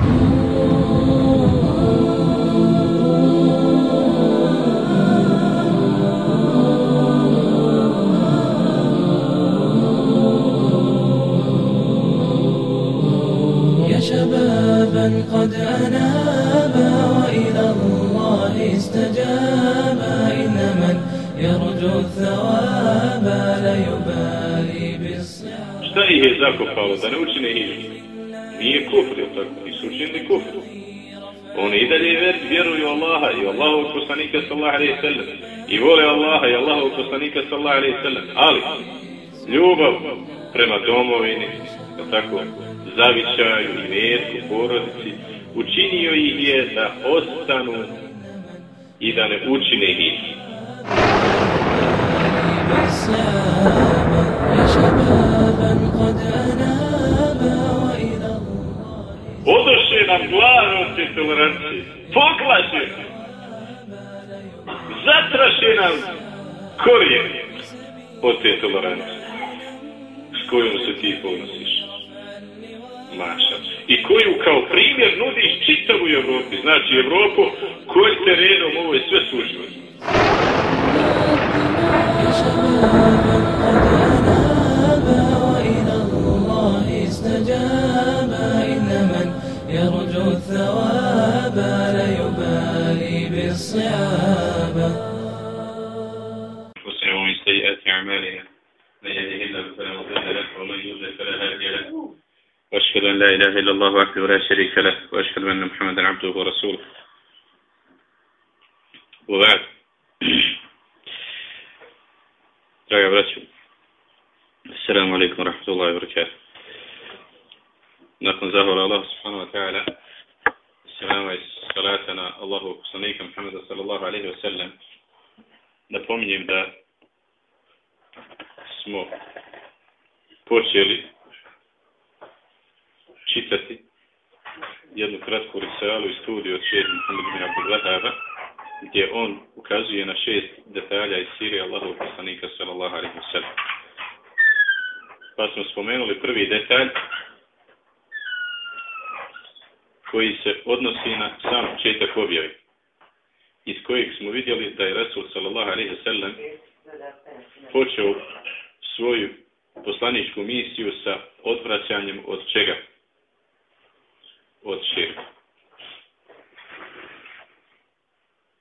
Thank. poslanika sallallahu alejhi ve sellem i vole Allaha i Allahovog poslanika sallallahu alejhi ve sellem ali ljubav prema domovini, tako, zavičaju i vjeru porodici, učinio ih je da ostanu i da ne učine ih. Odoše nam glavno te tolerancije. Poklaše! Zatraše nam korijen od te tolerancije. S kojom se ti ponosiš. Maša. I koju kao primjer nudiš čitavu Evropi. Znači Evropu koji te redom ovo je sve. يا يبالي بالصعاب أنفسنا ومن سيئات أعمالنا. من يهده الله فلا مضل له ومن يضلل فلا هادي له. وأشهد أن لا إله إلا الله وحده لا شريك له وأشهد أن محمدا عبده ورسوله. وبعد. Draga braću, Assalamu alaikum wa rahmatullahi wa barakatuh. Nakon zahvala Allah subhanahu salama i salata na Allahu poslanika Muhammeda sallallahu alaihi wa sallam, napominjem da smo počeli čitati jednu kratku risalu iz studiju od šeht Muhammed bin Abdul Wahaba, gdje on ukazuje na šest detalja iz Sirije Allahov poslanika sallallahu alaihi wa sallam. Pa smo spomenuli prvi detalj koji se odnosi na sam početak objave iz kojeg smo vidjeli da je Rasul sallallahu alaihi sallam počeo svoju poslaničku misiju sa odvraćanjem od čega? Od širka.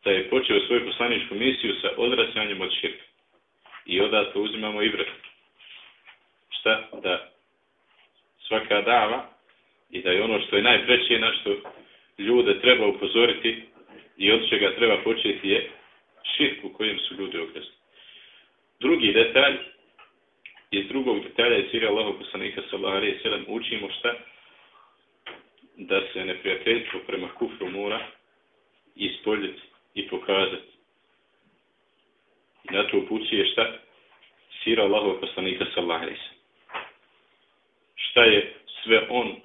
Da je počeo svoju poslaničku misiju sa odvraćanjem od širka. I odatle uzimamo i vred. Šta? Da svaka dava i da je ono što je najpreće na što ljude treba upozoriti i od čega treba početi je širk u kojem su ljudi okresni. Drugi detalj, iz drugog detalja iz Sirija Allahog poslanika sallallahu alaihi sallam učimo šta? Da se neprijateljstvo prema kufru mora ispoljiti i pokazati. I na to upućuje šta? Sira Allahog poslanika sallallahu alaihi sallam. Šta je sve on,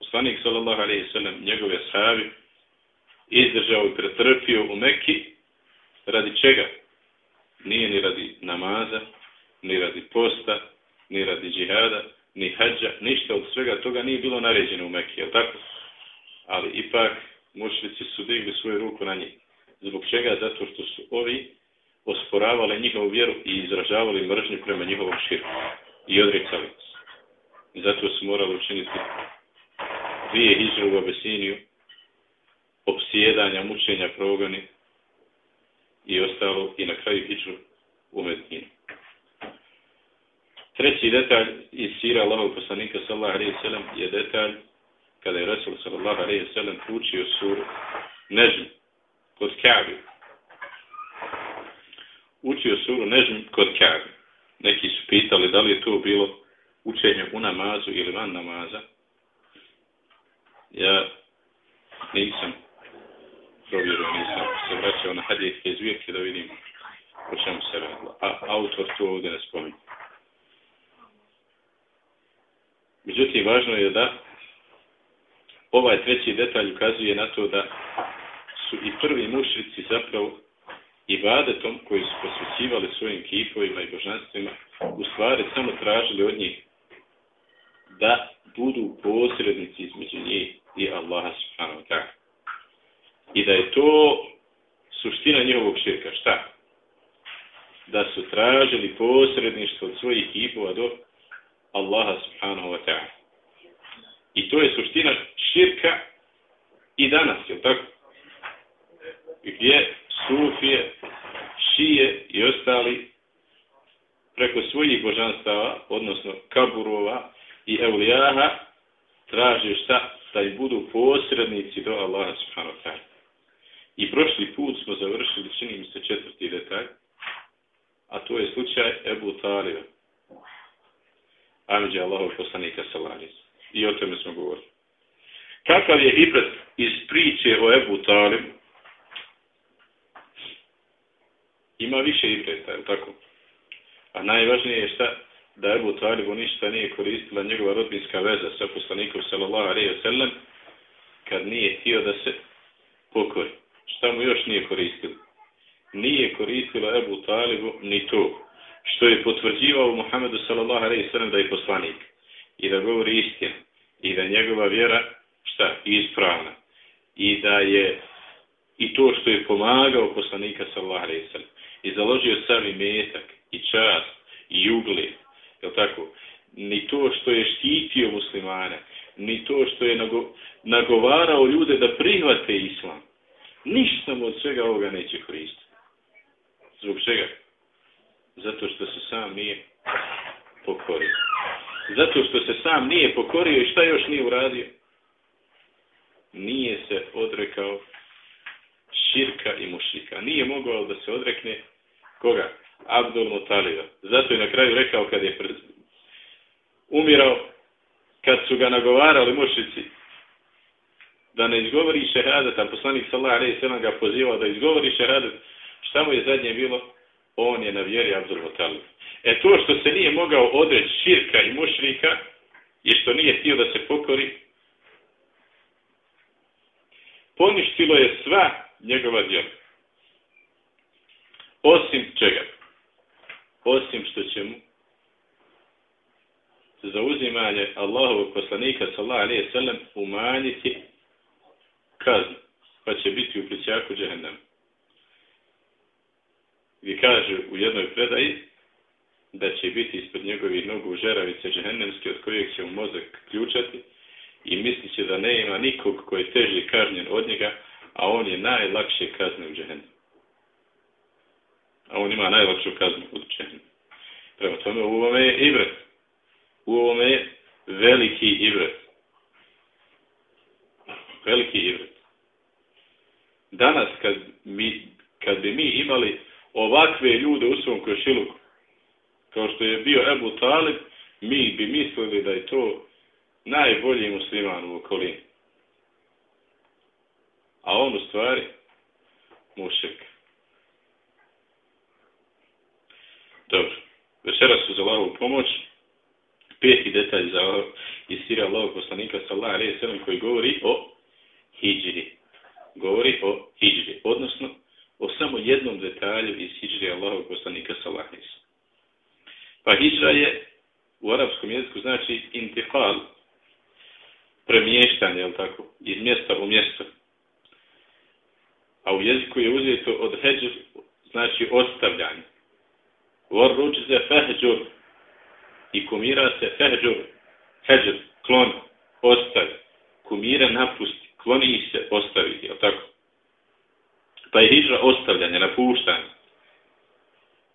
poslanik sallallahu alaihi sallam, njegove sahabi, izdržao i pretrpio u Mekki, radi čega? Nije ni radi namaza, ni radi posta, ni radi džihada, ni hađa, ništa od svega toga nije bilo naređeno u Mekki, jel tako? Ali ipak mušlici su digli svoju ruku na njih. Zbog čega? Zato što su ovi osporavali njihovu vjeru i izražavali mržnju prema njihovom širku i odricali. I zato su morali učiniti dvije hijđe u Abesiniju, opsjedanja, mučenja, progoni i ostalo i na kraju hijđu u Medinu. Treći detalj iz sira Allahov poslanika sallallahu alejhi ve sellem je detalj kada je Rasul sallallahu alejhi ve sellem učio suru Nejm kod Kabe. Učio suru Nejm kod Kabe. Neki su pitali da li je to bilo učenje u namazu ili van namaza. Ja nisam provjerio, nisam se vraćao na hadijske zvirke da vidim o čemu se radilo. A autor to ovdje ne spominje. Međutim, važno je da ovaj treći detalj ukazuje na to da su i prvi mušrici zapravo i vadetom koji su posvećivali svojim kipovima i božanstvima u stvari samo tražili od njih da budu posrednici između njih i Allah. Allaha subhanahu wa ta'ala. I da je to suština njihovog širka. Šta? Da su tražili posredništvo od svojih kipova do Allaha subhanahu wa ta'ala. I to je suština širka i danas, je tako? Gdje sufije, šije i ostali preko svojih božanstava, odnosno kaburova i evlijaha, traže šta? Da im budu posrednici do Allaha subhanahu wa ta'ala. I prošli put smo završili, čini mi se četvrti detalj, a to je slučaj Ebu Talija. Amidja Allahov poslanika Salanis. I o tome smo govorili. Kakav je ibrat iz priče o Ebu Talim? Ima više ibreta, je tako? A najvažnije je šta? Da Ebu Talibu ništa nije koristila njegova rodbinska veza sa poslanikom sallallahu alaihi sallam kad nije htio da se pokori. Šta mu još nije koristilo? Nije koristilo Ebu Talibu ni to što je potvrđivao Muhammedu sallallahu alaihi sallam da je poslanik i da govori istinu i da njegova vjera šta? Ispravna. I da je i to što je pomagao poslanika sallallahu alaihi sallam i založio sav metak i čast i ugled, je tako? Ni to što je štitio muslimane, ni to što je nago, nagovarao ljude da prihvate islam. Ništa mu od svega ovoga neće koristiti. Zbog čega? Zato što se sam nije pokorio. Zato što se sam nije pokorio i šta još nije uradio? Nije se odrekao širka i mušika. Nije mogao da se odrekne koga? Abdul Mutaliba. Zato je na kraju rekao kad je umirao, kad su ga nagovarali mušici da ne izgovori šehadet, a poslanik sallallahu alejhi ve ga pozivao da izgovori šehadet, šta mu je zadnje bilo? On je na vjeri Abdul Muttalib. E to što se nije mogao odreći širka i mušrika i što nije htio da se pokori, poništilo je sva njegova djela. Osim čega? Osim što će mu za uzimanje Allahovog poslanika sallallahu alejhi ve umanjiti kaznu, pa će biti u plićaku džehennema. Gdje kaže u jednoj predaji da će biti ispod njegovih nogu žeravice džehennemske od kojeg će mu mozak ključati i mislit će da ne ima nikog koji je teži kažnjen od njega, a on je najlakše kazne u džehennemu. A on ima najlakšu kaznu u džehennemu. Prema tome u ovome je ibret. U ovome je veliki ibret. Veliki ibret. Danas kad, mi, kad bi mi imali ovakve ljude u svom košiluku, kao što je bio Ebu Talib, mi bi mislili da je to najbolji musliman u okolini. A on u stvari mušek. Dobro. Večeras su za lavu pomoć. Peti detalj za iz sira Allahog poslanika sallallahu alaihi koji govori o hijđiri. Govori o hijđiri. Odnosno o samo jednom detalju iz hijđri Allahog poslanika sallallahu. Pa hijđra je u arapskom jeziku znači intikal, premještanje, je tako, iz mjesta u mjesto. A u jeziku je uzeto od heđr, znači ostavljanje. Vor ručize fehđur i kumira se fehđur, heđr, klon, ostavi. Kumira napusti, kloni se, ostavi, je tako? Pa je hijđra ostavljanje, napuštanje.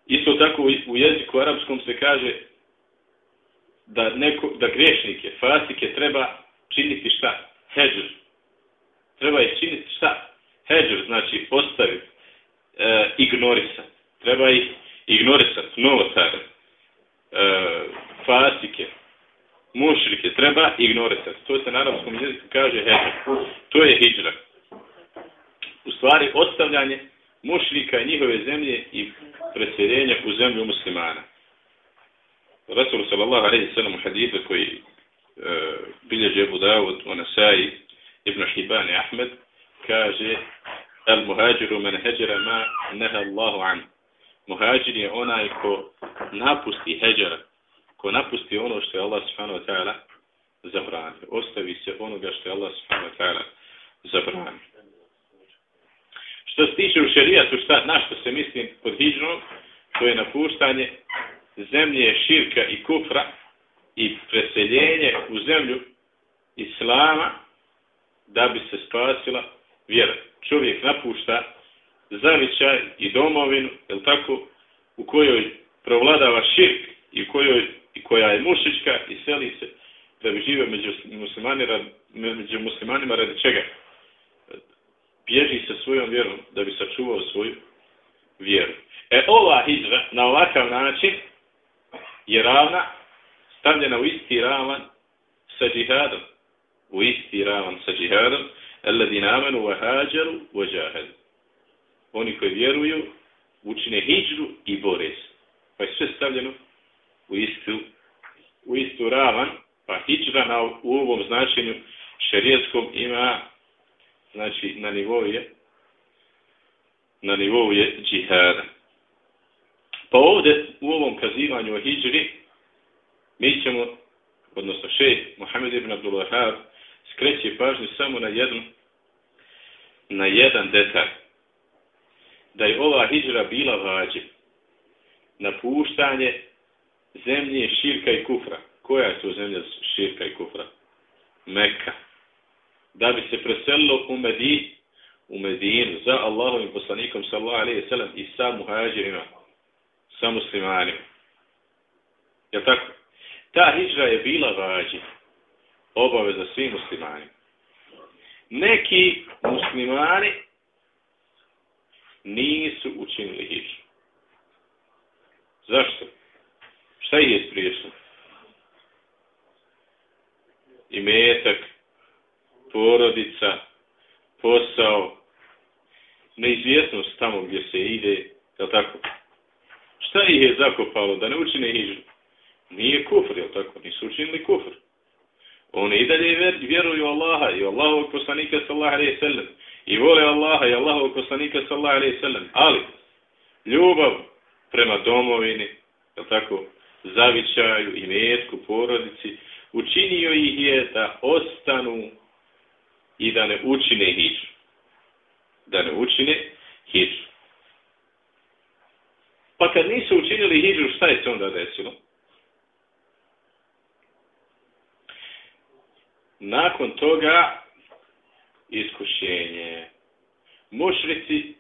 Isto tako u jeziku arapskom se kaže da, neko, da grešnike, fasike treba činiti šta? Heđr. Treba ih činiti šta? Heđr, znači ostaviti, e, ignorisati. Treba ih ignorisati, novotare, fasike, mušrike, treba ignorisati. To se na arapskom jeziku kaže heđr. To je hijđra. U stvari, ostavljanje mušrika i njihove zemlje i preseljenja u zemlju muslimana. Rasul sallallahu alaihi sallam u hadithu koji e, bilježi Abu Dawud u Nasai ibn Hibani Ahmed kaže al muhađiru men heđera ma neha Allahu an. Muhađir je onaj ko napusti heđera, ko napusti ono što je Allah subhanahu wa ta'ala zabranio. Ostavi se onoga što je Allah subhanahu wa ta'ala zabranio. Što se tiče u šerijatu, šta, na što se misli pod hijđrom, to je napuštanje zemlje širka i kufra i preseljenje u zemlju islama da bi se spasila vjera. Čovjek napušta zavičaj i domovinu, je tako, u kojoj provladava širk i kojoj i koja je mušička i seli se da bi živio među, muslimani, među muslimanima radi čega? Bježi sa svojom vjerom da bi sačuvao svoju vjeru. E ova hijra na ovakav način je ravna, stavljena u isti ravan sa džihadom. U isti ravan sa džihadom. Alladina amanu wa hađaru wa. Oni koji vjeruju, učine hijđru i bore se. Pa je sve stavljeno u istu, u istu ravan, pa hijđra na, u ovom značenju šerijetskom ima znači na nivou je na nivou je džihada. Pa ovdje u ovom kazivanju o hijđri mi ćemo, odnosno šejh Mohamed ibn Abdullah skreće pažnju samo na jednu na jedan detalj. Da je ova hijđra bila vađe. Napuštanje zemlje širka i kufra. Koja je to zemlja širka i kufra? Mekka. Da bi se preselilo u Medinu, u Medinu za Allahovim poslanikom sallallahu alejhi ve sellem i sa muhadžirima, sa muslimanima. Je tako? Ta hijra je bila vađi, obaveza svim muslimanima. Neki muslimani nisu učinili hijru. Zašto? Šta je spriječilo? Imetak, porodica, posao, neizvjesnost tamo gdje se ide, je tako? Šta ih je zakopalo da ne učine hižu? Nije kufr, je tako? Nisu učinili kufr. Oni i dalje vjeruju Allaha i Allahovog poslanika sallallahu alaihi sallam. I vole Allaha i Allahovog poslanika sallallahu alaihi sallam. Ali, ljubav prema domovini, je tako? zavičaju i metku porodici, učinio ih je da ostanu i da ne učine hiđu. Da ne učine hiđu. Pa kad nisu učinili hiđu, šta je se onda desilo? Nakon toga iskušenje. Mušrici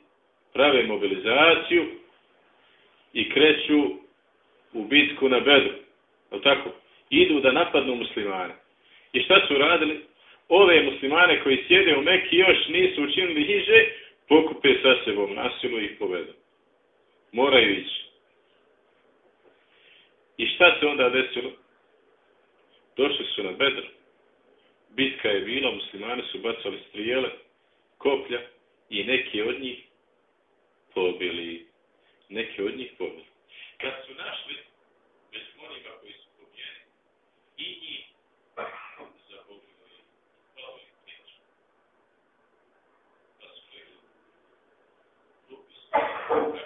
prave mobilizaciju i kreću u bitku na Bedru. O tako? Idu da napadnu muslimane. I šta su radili? Ove muslimane koji sjede u Meki još nisu učinili hiže, pokupe sa sebom nasilu i povedu. Moraju ići. I šta se onda desilo? Došli su na Bedr. Bitka je bila, muslimani su bacali strijele, koplja i neki od njih pobili. Neki od njih pobili. Kad su našli među onima koji su pobjeni i njih su rekli,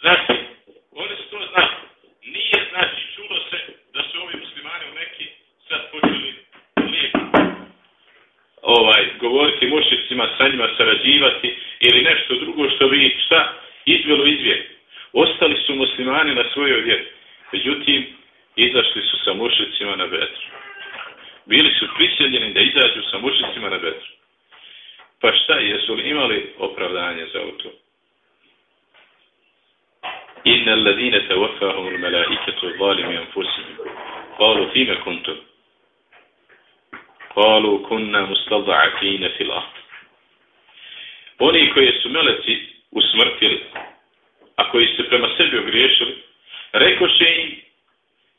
Znači, oni su to znali. Nije, znači, čulo se da su ovi muslimani u neki sad počeli lijepo ovaj, govoriti mušicima, sa njima sarađivati ili nešto drugo što bi šta izvelo izvijek. Ostali su muslimani na svojoj vjeri. Međutim, izašli su sa mušicima na betru. Bili su prisiljeni da izađu sa mušicima na betru. Pa šta, jesu li imali opravdanje za to? إن الذين توفاهم الملائكة ظالمي أنفسهم قالوا فيما كنتم قالوا كنا مستضعفين في الأرض Oni koji su meleci usmrtili, a koji se prema sebi ogriješili, rekoše im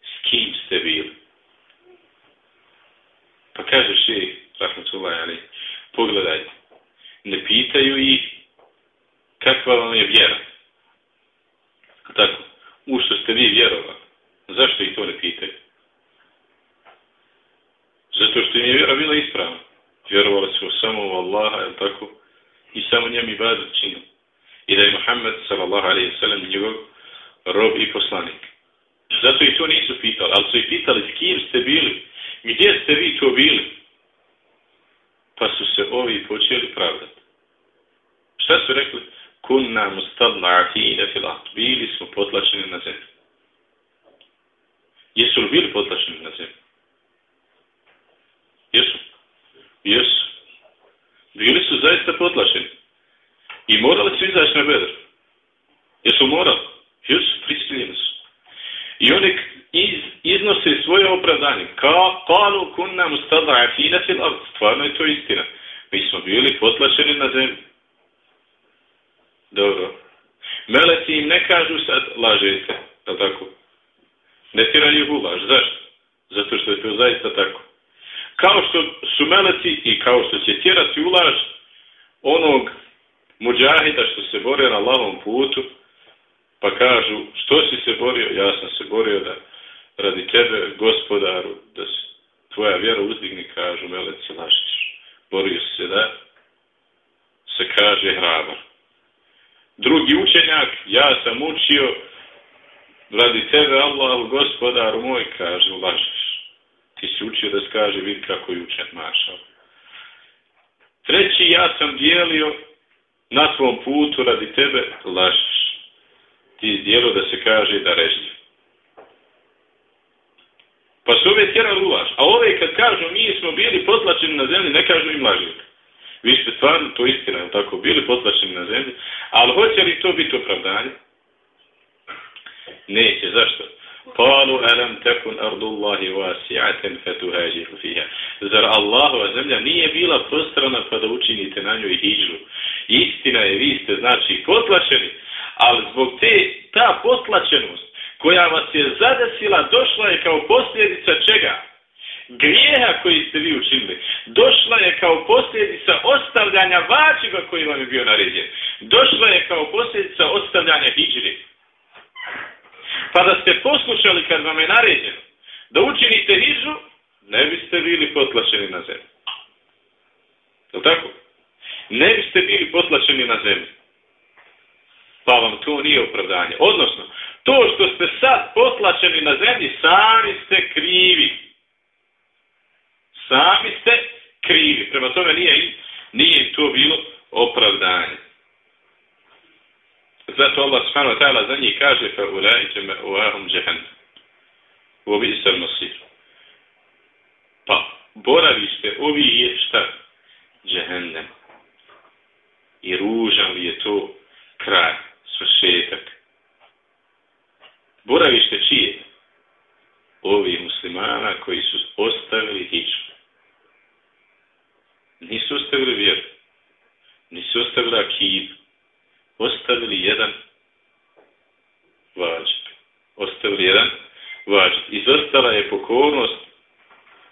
s kim ste bili. Pa kaže še, rahmatullahi ali, pogledajte, ne pitaju ih kakva vam je vjera. Tako, u što ste vi vjerovali. Zašto ih to ne pitaju? Zato što im je vjera bila ispravna. Vjerovali su samo u Allaha, je tako? I samo njem i bazu činu. I da je Muhammed, sallallahu alaihi sallam, njegov rob i poslanik. Zato i to nisu pitali, ali su i pitali s kim ste bili, gdje ste vi to bili. Pa su se ovi počeli pravdati. Šta su rekli? Kunna mustadla'afine fil ard. Bili smo potlačeni na zemlji. Jesu li bili potlačeni na zemlji? Jesu. Jesu. Bili su zaista potlačeni. I morali su izaći na bedr. Jesu morali? Jesu, prisiljeni su. I oni iz, iznose svoje opravdanje. Ka, kalu kunna mustada'afine fil ard. Stvarno je to istina. Mi smo bili potlačeni na zemlji. Dobro. Meleci im ne kažu sad lažete, je tako? Ne tjeraju ih u laž. Zašto? Zato što je to zaista tako. Kao što su meleci i kao što će tjerati u laž onog muđahida što se bore na lavom putu, pa kažu što si se borio? Ja sam se borio da radi tebe, gospodaru, da se tvoja vjera uzdigni, kažu meleci lažiš. Borio se da se kaže hrabar drugi učenjak, ja sam učio radi tebe Allah, gospodar moj, kaže, lažeš. Ti si učio da skaže, vidi kako je učen mašao. Treći, ja sam dijelio na tvom putu radi tebe, lažeš. Ti dijelo da se kaže da režljiv. Pa su ove tjerali u laž. A ove kad kažu mi smo bili potlačeni na zemlji, ne kažu im lažljiv. Vi ste stvarno, to istina, je tako, bili potlačeni na zemlji, ali hoće li to biti opravdanje? Neće, zašto? Kalu alam tekun ardullahi wasi'aten fetuhađiru fiha. Zar Allahova zemlja nije bila prostrana pa da učinite na njoj hijđu? Istina je, vi ste znači potlačeni, ali zbog te, ta potlačenost koja vas je zadesila, došla je kao posljedica čega? Grijeha koji ste vi učinili došla je kao posljedica ostavljanja vačiva koji vam je bio naređen. Došla je kao posljedica ostavljanja hijđri. Pa da ste poslušali kad vam je naređeno da učinite hijđu, ne biste bili potlačeni na zemlji. Je tako? Ne biste bili potlačeni na zemlji. Pa vam to nije opravdanje. Odnosno, to što ste sad potlačeni na zemlji, sami ste krivi. Sami ste krivi. Prema tome nije, nije to bilo opravdanje. Zato Allah subhanahu wa ta'ala za njih kaže fa ulaiće me uahum džehennam. U ovi isel nosir. Pa boravište ovi je šta? Džehennem. I ružan li je to kraj, svršetak. Boravište čije? Ovi muslimana koji su ostavili hiču nisu ostavili vjeru, nisu ostavili akid, ostavili jedan vađib. Ostavili jedan vađib. Izostala je pokornost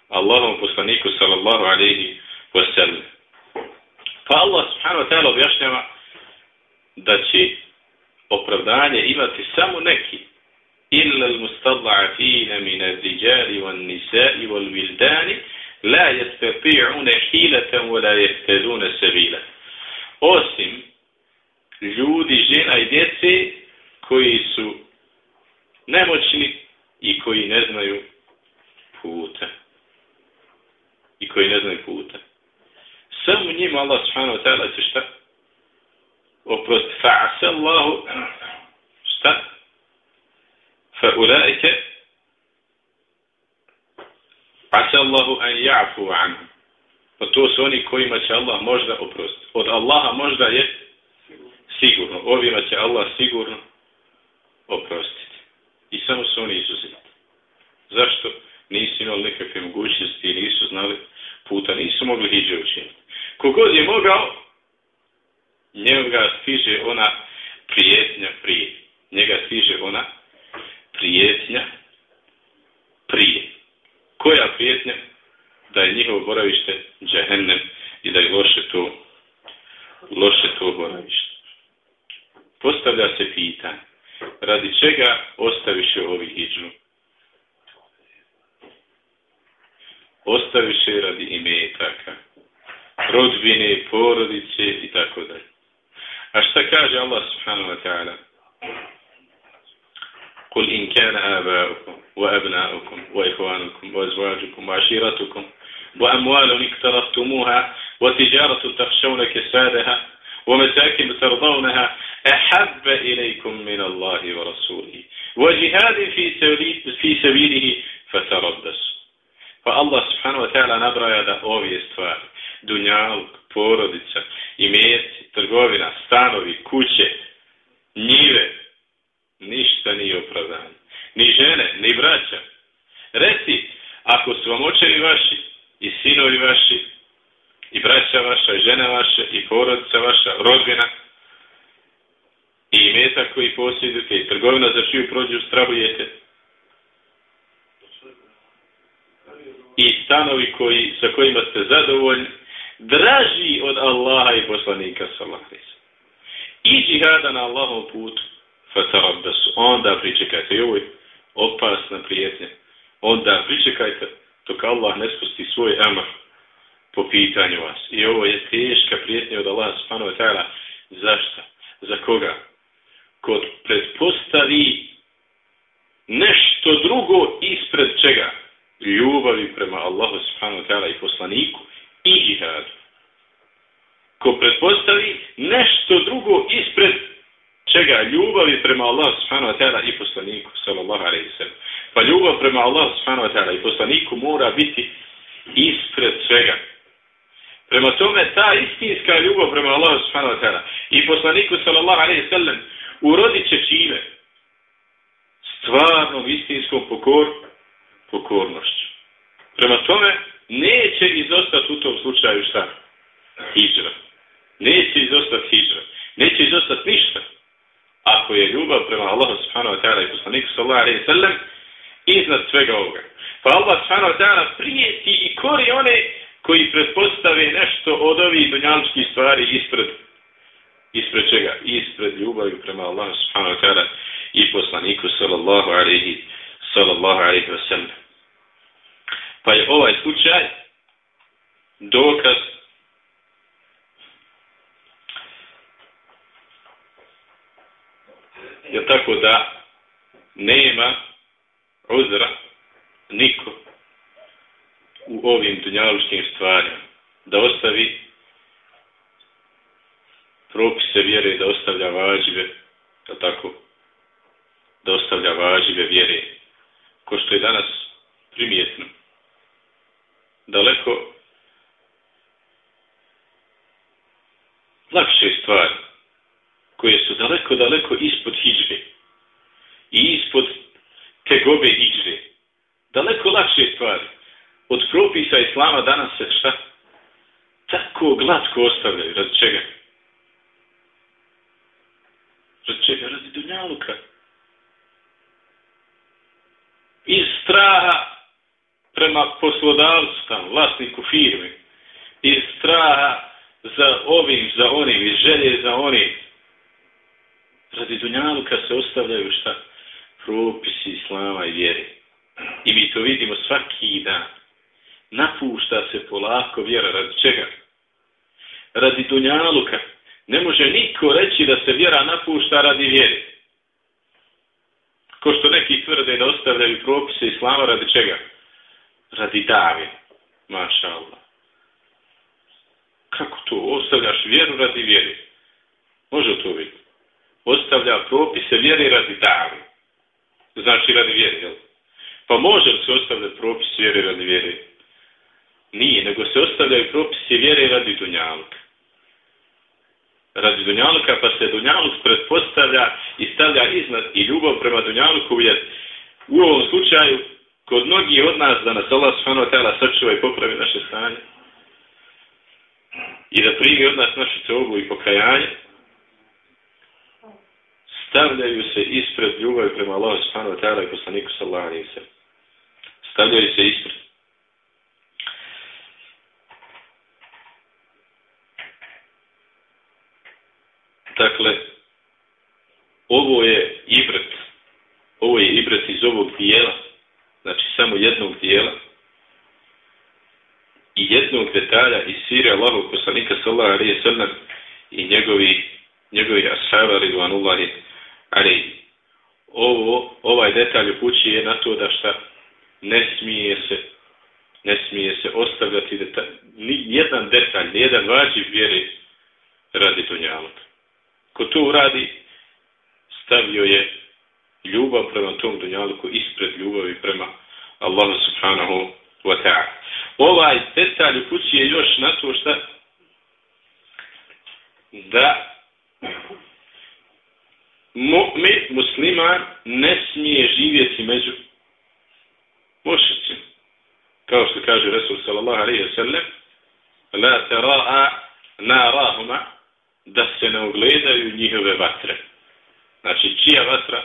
Allahom poslaniku sallallahu alaihi wasallam. Pa Allah subhanahu wa ta'ala objašnjava da će opravdanje imati samo neki illa al-mustad'afina min ar-rijali wan-nisa'i wal-wildani la yastati'una hilatan wa la yahtaduna sabila osim ljudi, žena i djece koji su nemoćni i koji ne znaju puta. I koji ne znaju puta. Samo njima Allah subhanahu wa ta'ala će šta? Oprosti. Fa'asa Allahu šta? Fa'ulaike Asa Allahu an ja'fu anhu. Pa to su oni kojima će Allah možda oprostiti. Od Allaha možda je sigurno. Ovima će Allah sigurno oprostiti. I samo su oni izuzeti. Zašto? Nisu imali nekakve mogućnosti i nisu znali puta, nisu mogli hiđe učiniti. Kogod je mogao, njega stiže ona prijetnja prije. Njega stiže ona prijetnja prije. Koja prijetnja? Da je njihovo boravište džehennem i da je loše to, loše to boravište. Postavlja se pitanje, radi čega ostaviše ovi hijđu? Ostaviše radi imetaka, rodbine, porodice i tako dalje. A šta kaže Allah subhanahu wa ta'ala? قل إن كان آباؤكم وأبناؤكم وإخوانكم وأزواجكم وعشيرتكم وأموال اقترفتموها وتجارة تخشون كسادها ومساكن ترضونها أحب إليكم من الله ورسوله وجهاد في في سبيله فتربصوا. فالله سبحانه وتعالى nabraja da ove stvari, dunjaluk, porodica, imeci, trgovina, stanovi, kuće, njive, ništa nije opravdanje. Ni žene, ni braća. Reci, ako su vam očevi vaši i sinovi vaši i braća vaša, i žene vaše, i porodica vaša, rodbina, i imetak koji posjedujete, i trgovina za čiju prođu strahujete, i stanovi koji, sa kojima ste zadovoljni, draži od Allaha i poslanika sallallahu I džihada na Allahom putu, fatarabbasu, onda pričekajte. I ovo je opasna prijetnja. Onda pričekajte dok Allah ne spusti svoj amr po pitanju vas. I ovo je teška prijetnja od Allah subhanahu wa. Zašto? Za koga? Kod pretpostavi nešto drugo ispred čega? Ljubavi prema Allahu subhanahu wa i poslaniku i džihadu. Ko pretpostavi nešto drugo ispred čega? Ljubavi prema Allahu subhanahu wa ta'ala i poslaniku sallallahu alaihi sallam. Pa ljubav prema Allahu subhanahu wa ta'ala i poslaniku mora biti ispred svega. Prema tome, ta istinska ljubav prema Allahu subhanahu wa ta'ala i poslaniku sallallahu alaihi sallam urodit će čime? Stvarnom istinskom pokor, pokornošću. Prema tome, neće izostati u tom slučaju šta? Hidžra. Neće izostati hidžra. Neće izostati ništa. Ako je ljubav prema Allahu subhanahu wa ta'ala i poslaniku sallallahu alaihi sallam iznad svega ovoga. Pa Allah subhanahu wa ta'ala prijeti i kori one koji pretpostave nešto od ovih dunjaličkih stvari ispred ispred čega? Ispred ljubavi prema Allahu subhanahu wa ta'ala i poslaniku sallallahu alaihi sallallahu alaihi wa sallam. Pa je ovaj slučaj dokaz je tako da nema uzra niko u ovim dunjaluškim stvarima. Da ostavi propise vjere, da ostavlja vađive, da tako, da ostavlja vađive vjere. Ko što je danas primjetno. Daleko lakše stvari daleko, daleko ispod hiđbe i ispod tegobe hiđbe. Daleko lakše stvari od propisa islama danas se šta? Tako glatko ostavljaju. Radi čega? Radi čega? Radi dunjaluka. Iz straha prema poslodavcu tam, vlasniku firme. Iz straha za ovim, za onim, iz želje za onim. Radi dunjaluka se ostavljaju šta? Propisi islama i vjere. I mi to vidimo svaki dan. Napušta se polako vjera. Radi čega? Radi dunjaluka. Ne može niko reći da se vjera napušta radi vjere. Ko što neki tvrde da ostavljaju propise islama radi čega? Radi dave. Maša Allah. Kako to? Ostavljaš vjeru radi vjere. Može to biti. Ostavlja propise vjere radi dave. Znači radi vjere, jel? Pa može li se ostavljati propise vjere radi vjere? Nije, nego se ostavljaju propise vjere radi dunjaluka radi Dunjaluka, pa se Dunjaluk pretpostavlja i stavlja iznad i ljubav prema Dunjaluku, jer u ovom slučaju, kod mnogih od nas, da nas Allah svano tela sačuva i popravi naše stanje, i da primi od nas našu teobu i pokajanje, stavljaju se ispred ljubavi prema Allah svano tela i poslaniku sallahu se. Stavljaju se ispred. Dakle, ovo je ibret. Ovo je ibret iz ovog dijela. Znači, samo jednog dijela. I jednog detalja iz sire Allahog poslanika sallahu alaihi i njegovi, njegovi ashaba ridvanullahi alaihi. Ovo, ovaj detalj upućuje na to da šta ne smije se ne smije se ostavljati detalj, ni jedan detalj, ni jedan vađiv vjeri radi dunjaluka. Ko to uradi, stavio je ljubav prema tom dunjaluku ispred ljubavi prema Allahu subhanahu wa ta'ala. Ovaj detalj upućuje još na to šta da mu'min, musliman, ne smije živjeti među mušicima. Kao što kaže Resul sallallahu alaihi wa sallam, la tera'a narahuma da se ne ogledaju njihove vatre. Znači, čija vatra?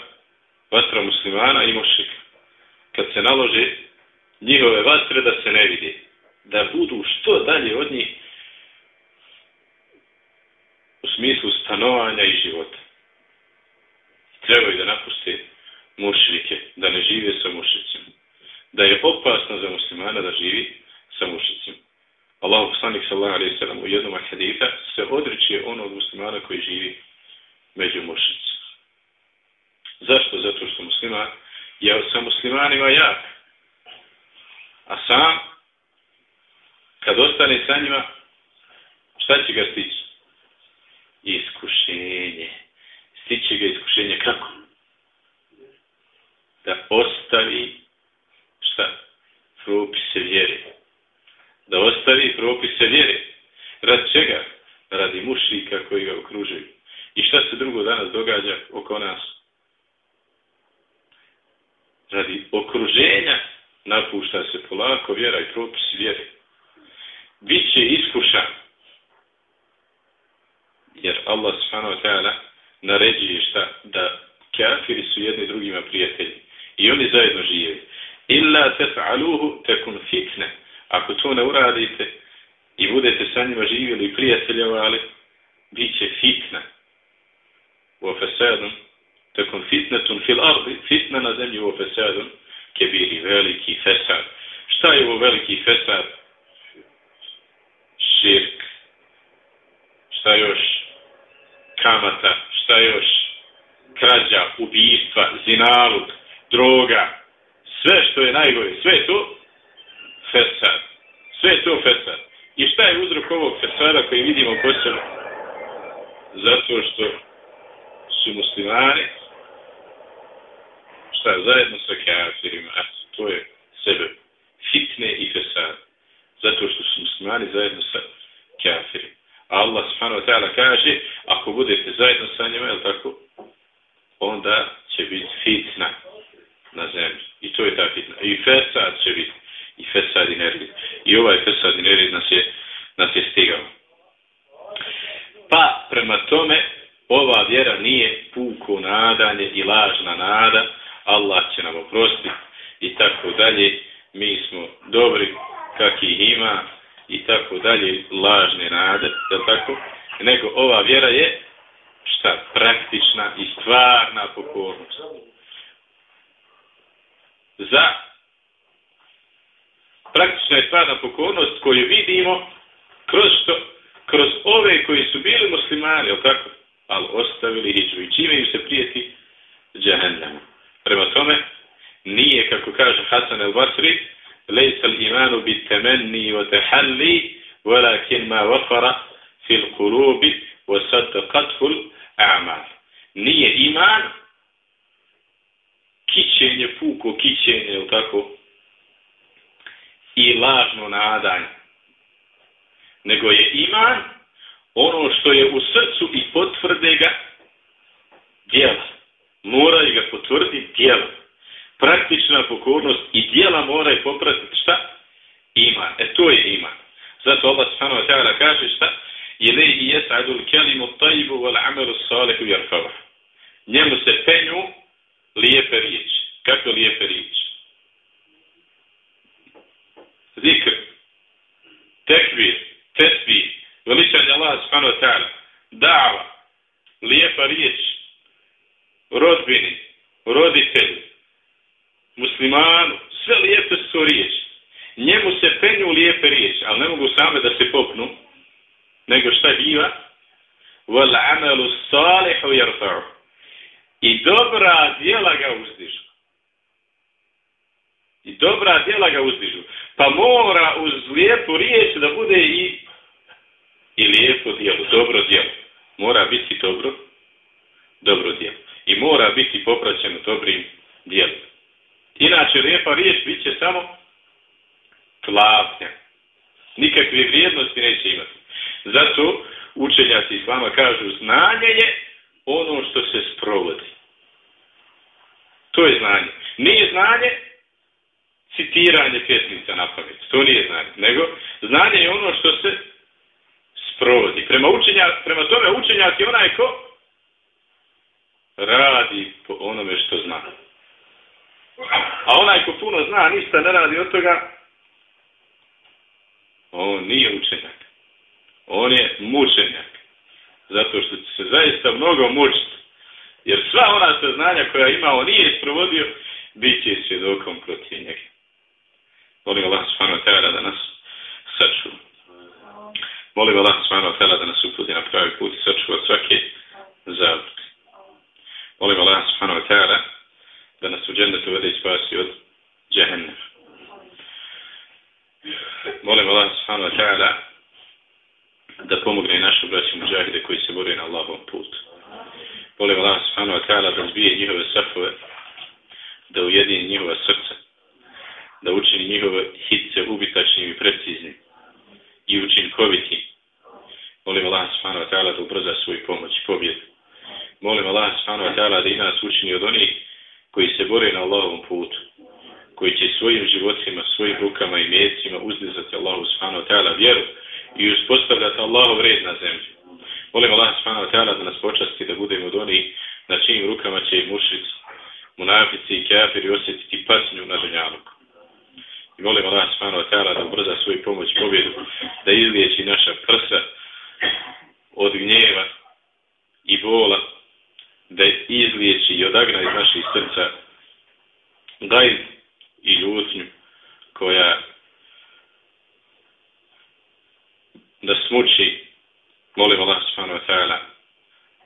Vatra muslimana i mošika. Kad se nalože njihove vatre da se ne vidi. Da budu što dalje od njih u smislu stanovanja i života. Trebaju da napuste mušrike, da ne žive sa mušicima. Da je opasno za muslimana da živi sa mušicima. Allah poslanik sallallahu alejhi ve sellem u jednom hadisa se odriče onog muslimana koji živi među mušicima. Zašto? Zato što musliman je sa muslimanima jak. A sam kad ostane sa njima šta će ga stići? Iskušenje. Stiće ga iskušenje kako? Da ostavi šta? Propise vjere da ostavi propise vjere. Rad čega? Radi mušika koji ga okružuju. I šta se drugo danas događa oko nas? Radi okruženja napušta se polako vjera i propis vjere. Biće iskušan. Jer Allah subhanahu wa ta'ala naređuje šta? Da kafiri su jedni drugima prijatelji. I oni zajedno žive. Illa tef'aluhu tekun fitne Ako to ne uradite i budete sa njima živjeli i prijateljevali, bit će fitna. U fesadom, takon fitnetun fil arbi, fitna na zemlji u fesadom, ke bili veliki fesad. Šta je ovo veliki fesad? Širk. Šta još? Kamata. Šta još? Krađa, ubijstva, zinaluk, droga. Sve što je najgore, sve to fesad. Sve to fesad. I šta je uzrok ovog fesada koji vidimo sebe? Zato što su muslimani šta je zajedno sa kafirima, a to je sebe fitne i fesad. Zato što su muslimani zajedno sa kafirima. Allah subhanahu wa ta'ala kaže, ako budete zajedno sa njima, je tako? Onda će biti fitna na zemlji. I to je ta fitna. I fesad će biti i fesad i nered. I ovaj fesad i nered nas je, nas je stigao. Pa, prema tome, ova vjera nije puko nadanje i lažna nada, Allah će nam oprostiti i tako dalje. Mi smo dobri kakvi ima i tako dalje, lažne nade, je tako? nego ova vjera je šta praktična i stvarna pokornost. Za praktična i stvarna pokornost koju vidimo kroz što? Kroz ove koji su bili muslimani, jel tako? Ali ostavili hijđu i čime im se prijeti? Džahennemu. Prema tome, nije, kako kaže Hasan el Basri, lejsa imanu bi temenni o tehalli, ولكن ma vafara fil kulubi ve sadakatul amal. Nije iman kićenje, puko kićenje, jel tako? I lažno nadanje. Nego je iman ono što je u srcu i potvrde ga djela. Moraju ga potvrditi djela. Praktična pokornost i djela moraju popratiti šta? Iman. E to je iman. Zato Allah s.a. kaže šta? Ilaihi jes'adul kelimu tajibu wal amalu salihu jarfava. Njemu se penju lijepe riječi. Kako lijepe riječi? Zikr, tekbir, tesbih, veličanje Allah subhanahu wa ta'ala, dava, lijepa riječ, rodbini, roditelji, muslimanu, sve lijepe su riječi. Njemu se penju lijepe riječi, ali ne mogu same da se popnu, nego šta biva? Wal amalu salihu yarfa'u. I dobra djela ga uzdižu. I dobra djela ga uzdižu. Pa mora uz lijepu riječ da bude i i lijepo djelo, dobro djelo. Mora biti dobro, dobro djelo. I mora biti popraćeno dobrim djelom. Inače, lijepa riječ bit će samo tlapnja. Nikakve vrijednosti neće imati. Zato učenjaci vama kažu znanje je ono što se sprovodi. To je znanje. Nije znanje citiranje pjesmica na pamet. To nije znanje. Nego znanje je ono što se sprovodi. Prema, učenja, prema tome učenjak je onaj ko radi po onome što zna. A onaj ko puno zna, ništa ne radi od toga, on nije učenjak. On je mučenjak. Zato što će se zaista mnogo mučiti. Jer sva ona saznanja koja ima on nije isprovodio, bit će svjedokom protiv njega. Molim Allah wa da nas saču. Molim Allah wa da nas uputi na pravi put i sačuva svake zavruke. Molim Allah ta'ala da nas u džennetu vede i spasi od džehennema. Molim Allah subhanahu da pomogne našu braću muđahide koji se bore na Allahom putu. Molim Allah subhanahu wa ta'ala da zbije njihove safove, da ujedini njihova srca, da učini njihove hitce ubitačnim i preciznim i učinkovitim. Molim Allah subhanahu wa ta'ala da ubrza svoj pomoć i pobjed. Molim Allah subhanahu wa ta'ala da i nas učini od onih koji se bore na Allahovom putu, koji će svojim životima, svojim rukama i mjecima uzdizati Allahu subhanahu wa ta'ala vjeru i uspostavljati Allahov red na zemlji. Molim Allah wa ta'ala da nas počasti da budemo od onih na čijim rukama će i mušici, munafici i kafiri osjetiti pasnju na dunjaluku. I molim Allah ta'ala da ubrza svoju pomoć pobjedu, da izliječi naša prsa od gnjeva i bola, da izliječi i odagna iz naših srca gajz i ljutnju koja da smuči molim Allah subhanahu wa ta'ala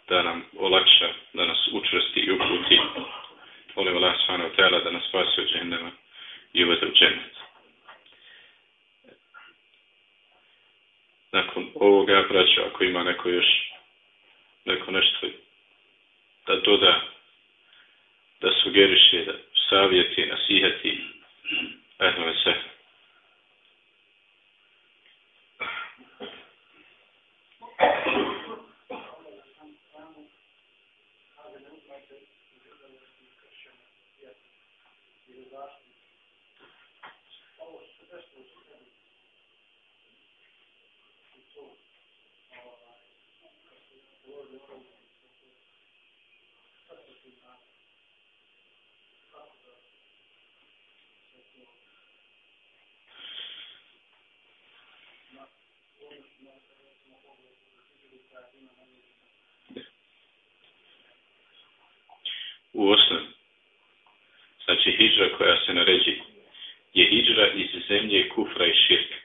da nam olakša, da nas učvrsti i uputi. Molim Allah subhanahu wa ta'ala da nas spasi od džennema i uvede u džennet. Nakon ovoga, braćo, ako ima neko još neko nešto da doda, da sugeriše, da savjeti, nasihati, ehno se. Awesome. Znači hijđra koja se naređi, je hijđra iz zemlje kufra i širka.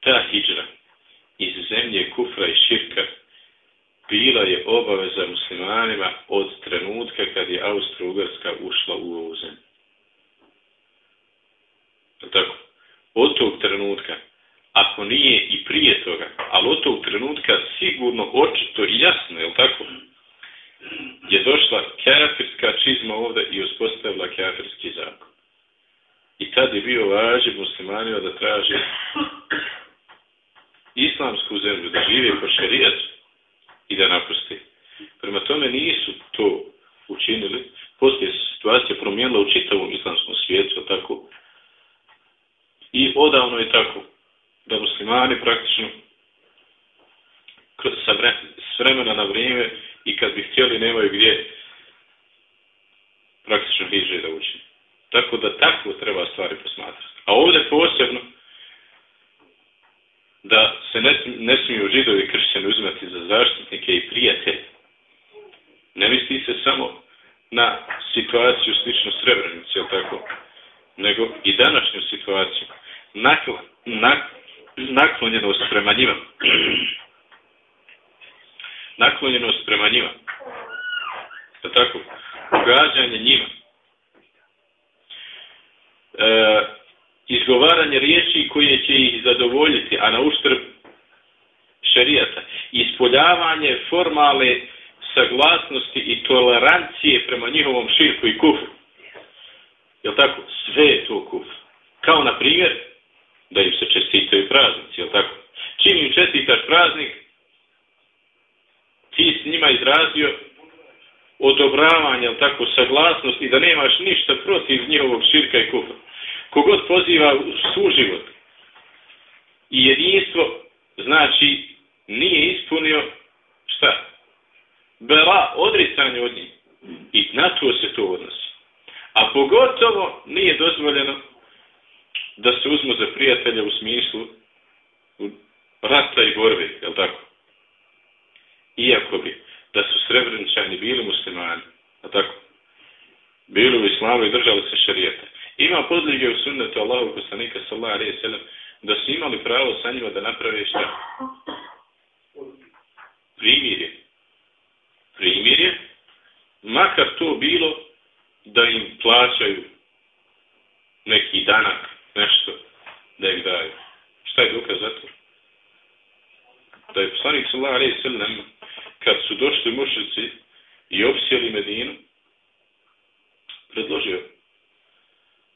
Ta hijđra iz zemlje kufra i širka bila je obaveza muslimanima od trenutka kad je Austro-Ugarska ušla u ovu zemlju. Tako, od tog trenutka, ako nije i prije toga, ali od tog trenutka sigurno, očito i jasno, je tako? Je došla kafirska čizma ovdje i uspostavila kafirski zakon. I tad je bio važiv muslimanima da traži islamsku zemlju, da žive po šerijatu i da napusti. Prema tome nisu to učinili. Poslije situacija promijenila u čitavom islamskom svijetu, tako. I odavno je tako da muslimani praktično s vremena na vrijeme i kad bi htjeli nemaju gdje praktično hiđe da učini. Tako da tako treba stvari posmatrati. A ovdje posebno da se ne, ne smiju židovi kršćani uzimati za zaštitnike i prijatelje. Ne misli se samo na situaciju slično Srebrenici, tako? Nego i današnju situaciju. Nakl, nak, naklonjenost prema njima. Naklonjenost prema njima. Je tako? Ugađanje njima. E, izgovaranje riječi koje će ih zadovoljiti, a na uštrb šerijata. Ispoljavanje formale saglasnosti i tolerancije prema njihovom širku i kufu. Jel tako? Sve je to kuf. Kao na primjer, da im se čestitaju praznici, jel tako? Čim im čestitaš praznik, ti s njima izrazio odobravanje, tako, saglasnost i da nemaš ništa protiv njihovog širka i kufa. Kogod poziva suživot i jedinstvo, znači nije ispunio šta? Bela, odricanje od njih. I na to se to odnosi. A pogotovo nije dozvoljeno da se uzmu za prijatelja u smislu rata i borbe, jel tako? Iako bi, da su srebreničani bili muslimani, jel tako? Bili u islamu i držali se šarijeta. Ima podlige u sunnetu Allahu poslanika sallallahu alejhi ve da su imali pravo sa njima da naprave šta? Primirje. Primirje. Makar to bilo da im plaćaju neki danak, nešto, da im daju. Šta je dokaz za to? Da je poslanik sallallahu alejhi ve kad su došli mušrici i opsjeli Medinu, predložio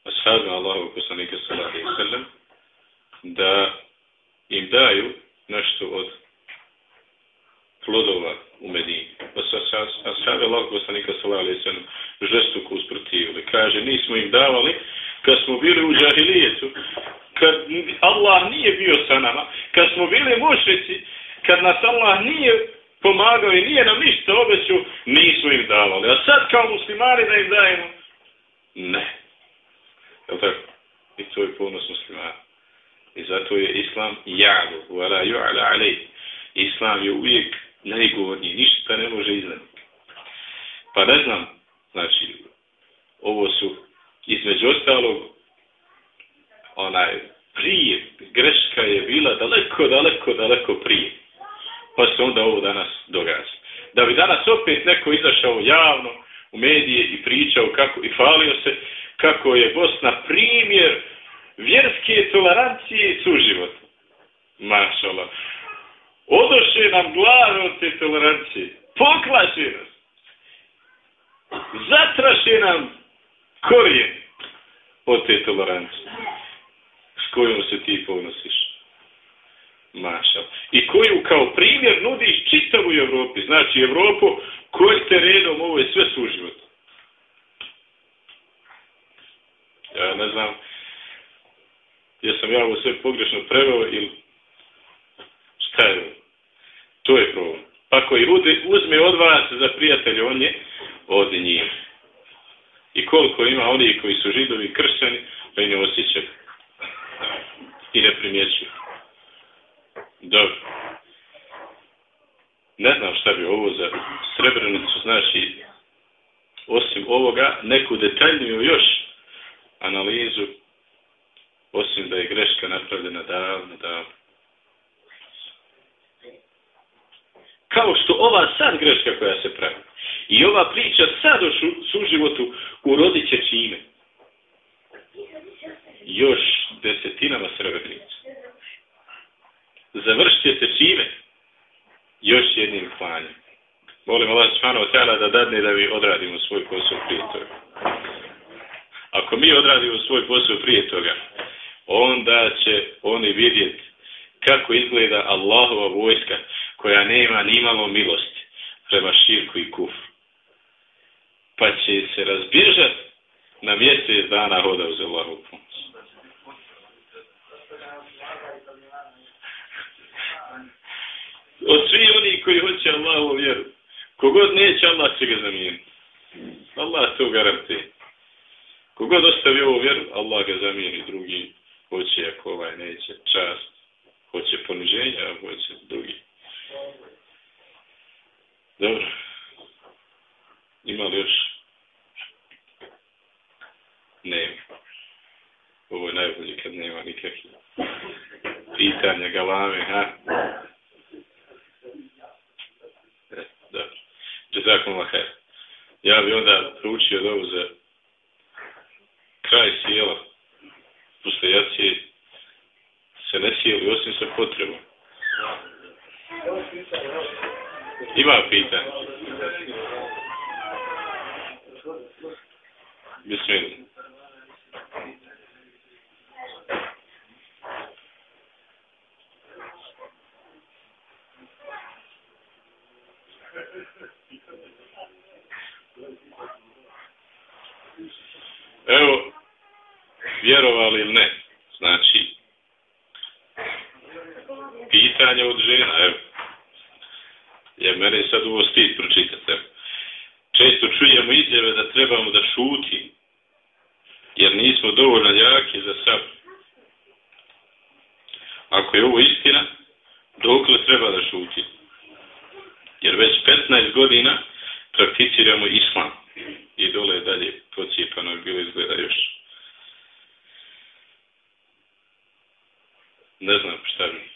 ashabima Allahu poslanika sallallahu alejhi ve sellem da im daju nešto od plodova u Medini. Pa su ashabi Allahu poslanika sallallahu alejhi ve sellem žestoko usprotivili. Kaže, nismo im davali kad smo bili u džahilijetu, kad Allah nije bio sa nama, kad smo bili mušrici, kad nas Allah nije pomagao i nije nam ništa obećao, nismo im davali. A sad kao muslimani da im dajemo? Ne. Jel tako? I to je ponos muslimana. I zato je islam jadu, wala ju'ala alej. Islam je uvijek najgovorniji, ništa ne može iznaditi. Pa ne znam, znači, ovo su između ostalog onaj prije, greška je bila daleko, daleko, daleko prije. Pa se onda ovo danas događa. Da bi danas opet neko izašao javno u medije i pričao kako, i falio se kako je Bosna primjer vjerske tolerancije i suživota. Mašala. Odoše nam glave od te tolerancije. Poklaše nas. Zatraše nam korijen od te tolerancije. S kojom se ti ponosiš. Mašal. I koju kao primjer nudiš čitavu Evropi. Znači Evropu koji te redom ovo je sve suživot. Ja ne znam, jesam ja ovo sve pogrešno preveo ili šta je? To je problem. Pa koji uzme od vas za prijatelje, on je od njih. I koliko ima oni koji su židovi kršćani, i ne osjećaju. I ne primjećuju. Dobro. ne znam šta bi ovo za Srebrenicu znači osim ovoga neku detaljniju još analizu osim da je greška napravljena davno, davno. Kao što ova sad greška koja se pravi. I ova priča sad o suživotu urodit će čime? Još desetinama srebrnica. Završit će se? Još jednim klanjem. Molim Allah subhanahu wa da dadne da mi odradimo svoj posao prije toga. Ako mi odradimo svoj posao prije toga, onda će oni vidjeti kako izgleda Allahova vojska koja nema ni malo milosti prema širku i kufru. Pa će se razbježati na mjesec dana hoda uz Allahu pomoć. Od svi oni koji hoće Allahu vjeru, kogod neće, Allah će ga zamijeniti. Allah to garantuje. Kogod ostavi ovu vjeru, Allah ga zamijeni drugi. Hoće ako ovaj neće čast, hoće poniženja, a hoće drugi. Dobro. Ima li još? Nema. Ovo je najbolje kad nema nikakvih pitanja, galame, ha? E, dobro. Džezakum lahaj. Ja bi onda proučio dovu za kraj sjela. Posle jacije se ne sjeli osim sa potrebom. Ima pitanje. Bismillah. Evo, vjerovali ili ne, znači, pitanje od žena, evo, jer mene sad ovo stid pročitate. Često čujemo izjave da trebamo da šuti, jer nismo dovoljno jaki za sad. Ako je ovo istina, dokle treba da šuti? Jer već 15 godina prakticiramo islam i dole dalje pocijepano bilo izgleda još. Ne znam šta bi.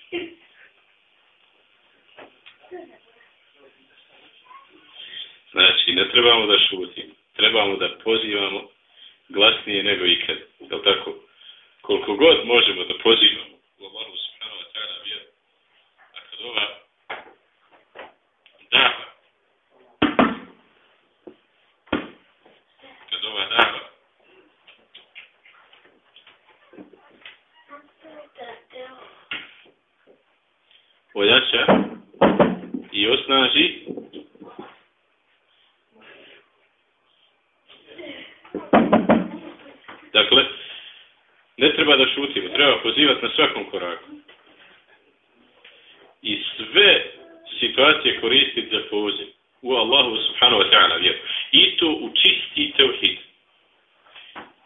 Znači, ne trebamo da šutimo. Trebamo da pozivamo glasnije nego ikad. Je tako? Koliko god možemo da pozivamo Allahu subhanahu wa ta'ala vjeru. A kad ova dava kad ova dava ojača i osnaži Dakle, ne treba da šutimo, treba pozivati na svakom koraku. I sve situacije koristiti za poziv u Allahu subhanahu wa ta'ala vjeru. I to u čisti teuhid.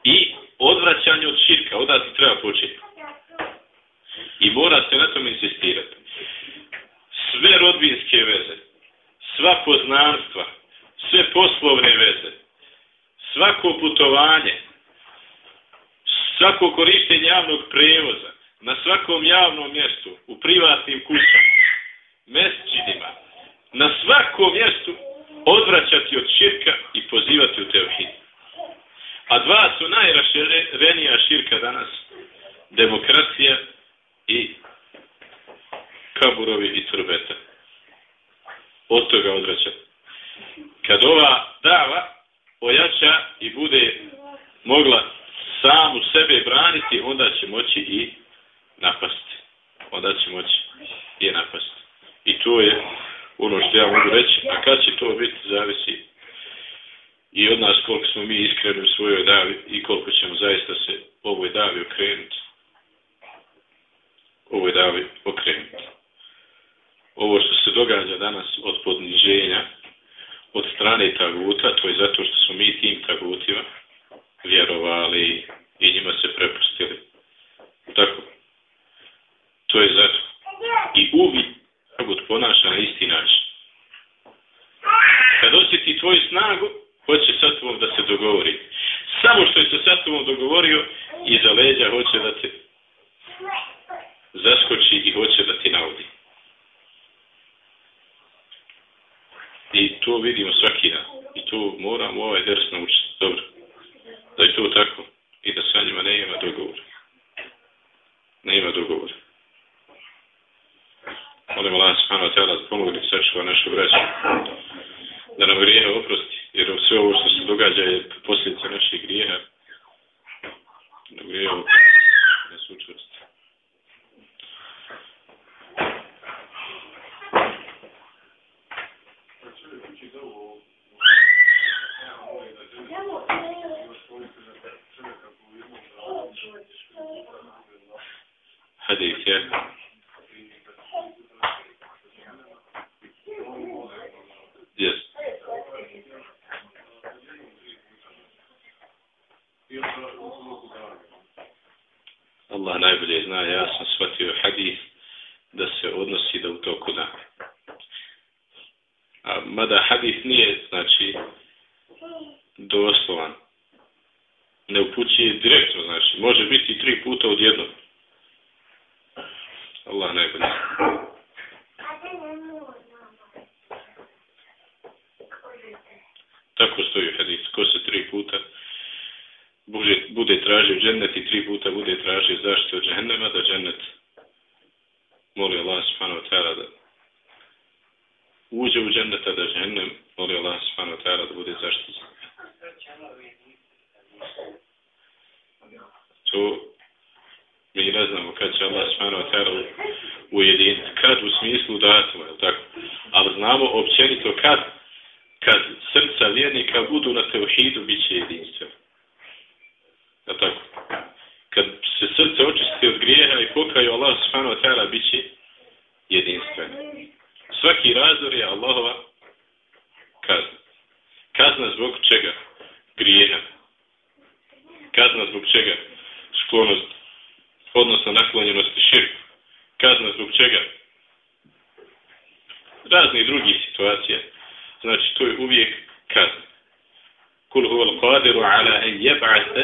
I odvraćanje od širka, odati treba početi. I mora se na tom insistirati. Sve rodbinske veze, sva poznanstva, sve poslovne veze, svako putovanje, svako korištenje javnog prevoza, na svakom javnom mjestu, u privatnim kućama, mesčidima, na svakom mjestu odvraćati od širka i pozivati u teohid. A dva su najraširenija širka danas, demokracija i kaburovi i turbeta. Od toga odvraćati. Kad ova dava ojača i bude mogla samu sebe braniti, onda će moći i napasti. Onda će moći i napasti. I to je ono što ja mogu reći. A kad će to biti, zavisi i od nas koliko smo mi iskreni u svojoj davi i koliko ćemo zaista se ovoj davi okrenuti. Ovoj davi okrenuti. Ovo što se događa danas od podniženja, od strane taguta, to je zato što smo mi tim tagutima, vjerovali i njima se prepustili. Tako. To je zato. I uvijek Tagut ponaša na isti način. tvoju snagu, hoće sa tobom da se dogovori. Samo što je se sa tobom dogovorio, iza leđa hoće da te zaskoči i hoće da ti naudi. I to vidimo svaki dan. I to moramo ovaj ders naučiti. Dobro. Da je to tako. I da sa njima ne ima dogovor. Ne ima dogovor. Molim Allah subhanahu wa ta'ala da pomogne sačuva našu braću. Da nam grijehe oprosti. Jer sve ovo što se događa je posljedica naših grijeha. Da nam grijehe oprosti. Da se učvrsti. Hadis, je. Yes. Allah najbolje zna, ja sam shvatio hadis da se odnosi da u toku dana. A mada hadis nije, znači, doslovan. Ne upućuje direktno, znači, može biti tri puta odjednom. Allah najbolje. Tako stoji u hadisu. Ko se tri puta bude, bude tražio džennet i tri puta bude tražio zaštitu od džennema, da džennet moli Allah subhanahu wa ta'ala da uđe u dženneta, da džennem moli Allah subhanahu wa ta'ala da bude zaštićen. To mi ne znamo kad će Allah subhanahu wa ta'ala ujediniti. Kad u smislu datuma, tako? Ali znamo općenito kad kad srca vjernika budu na teuhidu, bit će jedinstveno. Je tako? Kad se srce očisti od grijeha i pokaju Allah subhanahu wa ta'ala, bit će jedinstveno. Svaki razor je Allahova kazna. Kazna zbog čega? Grijeha. Kazna zbog čega? Sklonost, odnosno naklonjenosti širku. Kazna zbog čega? Raznih drugih situacija. Znači, to je uvijek kazna. Kul huwa al-qadiru ala an yab'atha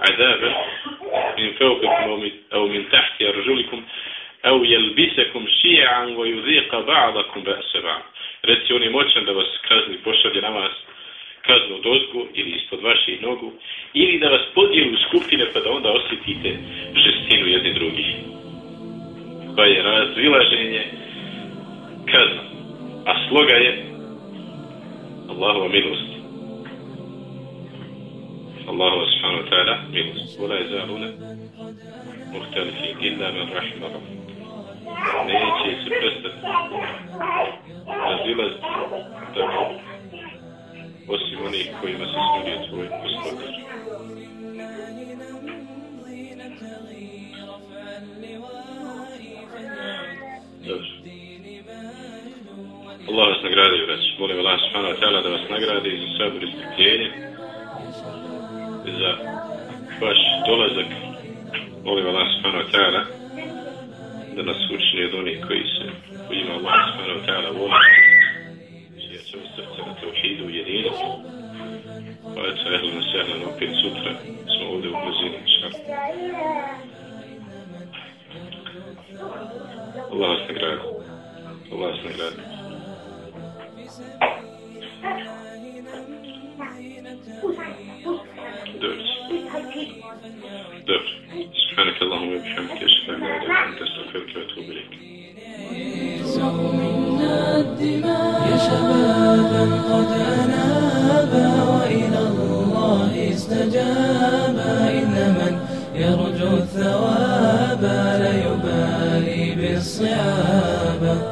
azaban min fawqikum aw min tahti arjulikum aw yalbisakum shi'an wa yudhiqa ba'dakum ba'd. Reci on je moćan da vas kazni, pošalje na vas kaznu dozgu ili ispod vaših nogu ili da vas podijeli u skupine pa da onda osjetite žestinu jedni drugih. Pa je razvilaženje kazna. A sloga je Allahova milost. Allahova subhanahu wa ta'ala milost. Vola je zaluna muhtalifin illa man rahima rabbi. Neće se prestati razilaziti tako osim onih kojima se smirio tvoj gospodar. Dobro. Allah vas nagradi, vrać. Molim Allah subhanahu wa ta'ala da vas nagradi za sabor i strpljenje, za vaš dolazak. Molim Allah subhanahu wa ta'ala da nas učini od onih koji se u ima Allah subhanahu wa ta'ala voli, čija ćemo srce na teuhidu ujediniti. Pa eto, ehlu na sehlan, opet sutra smo ovdje u blizini. Allah vas nagradi. Allah vas nagradi. دور سبحانك اللهم وبحمدك اشهد ان لا اله الا انت استغفرك واتوب اليك منا الدماء يا شبابا قد انابا والى الله استجابا ان من يرجو الثواب لا يبالي بالصعاب.